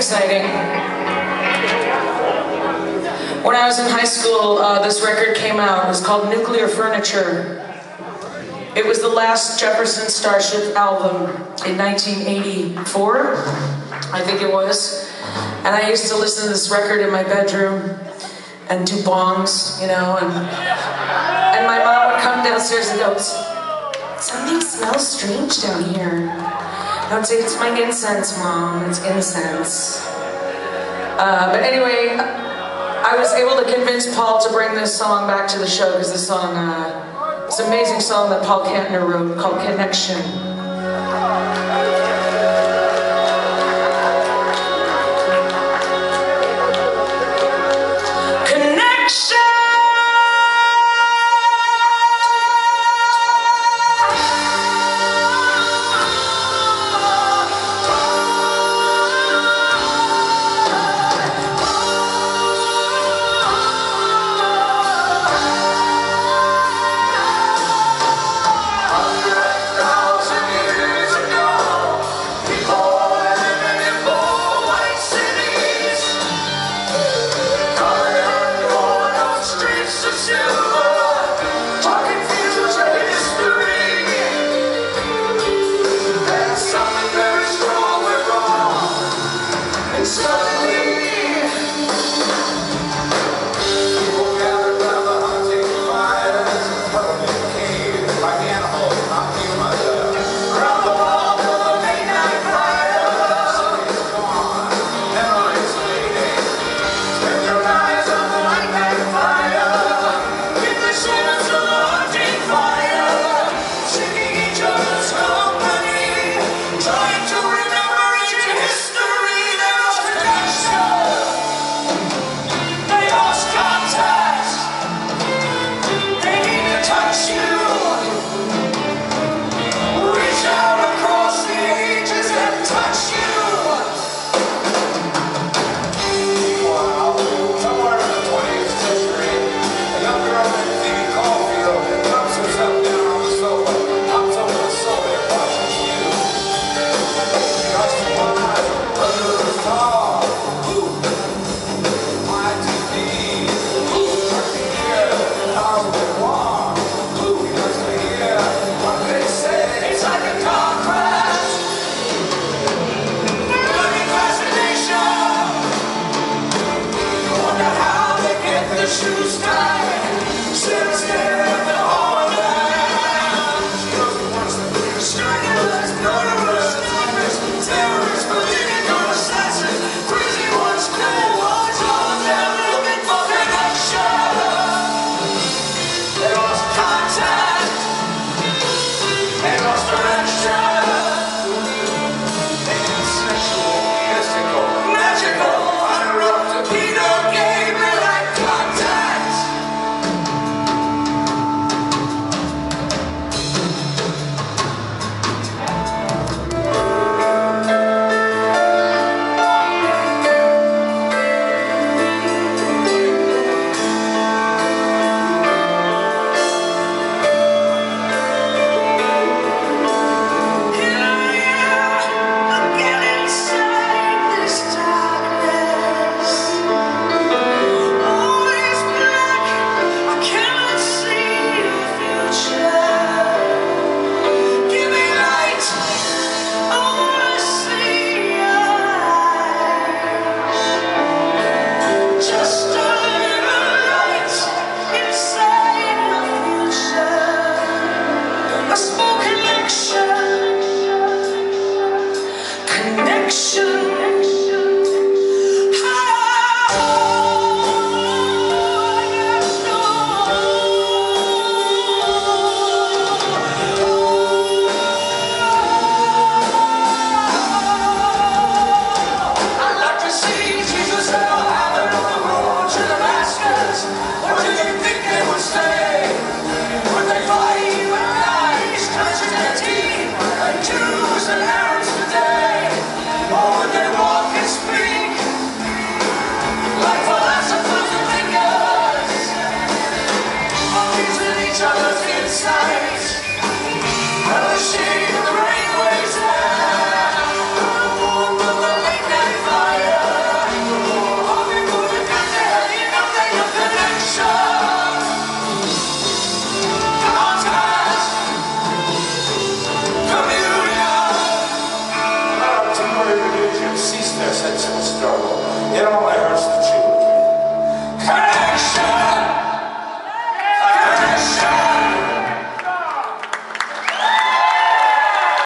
exciting. When I was in high school, uh, this record came out. It was called Nuclear Furniture. It was the last Jefferson Starship album in 1984, I think it was. And I used to listen to this record in my bedroom and do bongs, you know, and, and my mom would come downstairs and go, something smells strange down here. Would say, it's my incense, mom, it's incense. Uh, but anyway, I was able to convince Paul to bring this song back to the show because this song, uh, it's an amazing song that Paul Kantner wrote called Connection. Each other's Galileo